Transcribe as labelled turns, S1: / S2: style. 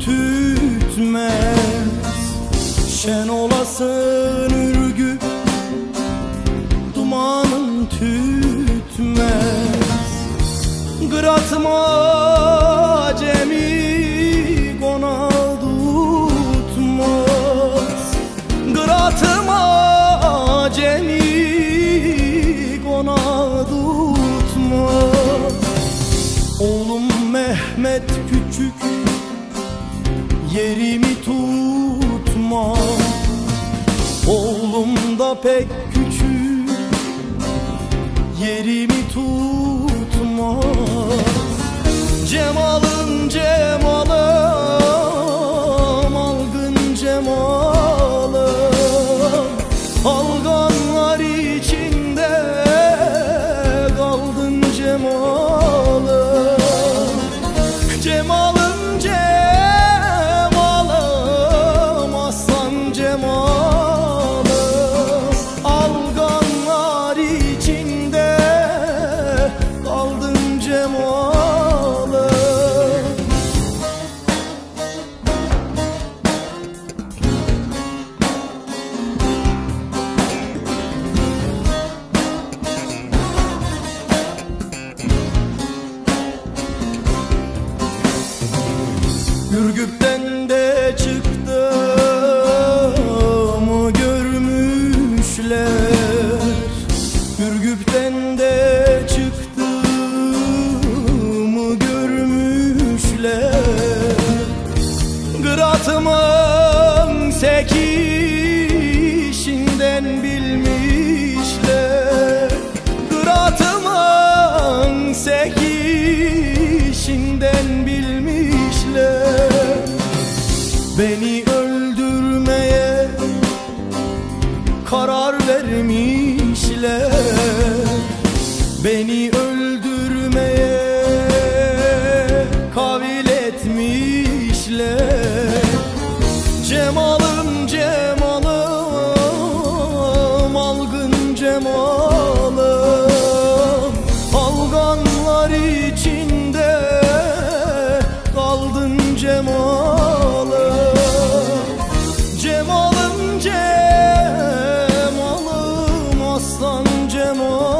S1: tütmez. Şen olasın ürgüp dumanın tütmez. Gıratma cemi kona tutmaz. Gıratma cemi kona tutmaz. Oğlum Mehmet küçük yerimi tutma. Oğlum da pek küçük yerimi tutma Erkekler Ürgüp'ten de çıktığımı görmüşler. Gratımın sekişinden bilmişler. Gratımın sekişinden bilmişler. Beni karar vermişler. Beni öldürmeye kavil etmişler. Cemal خودمون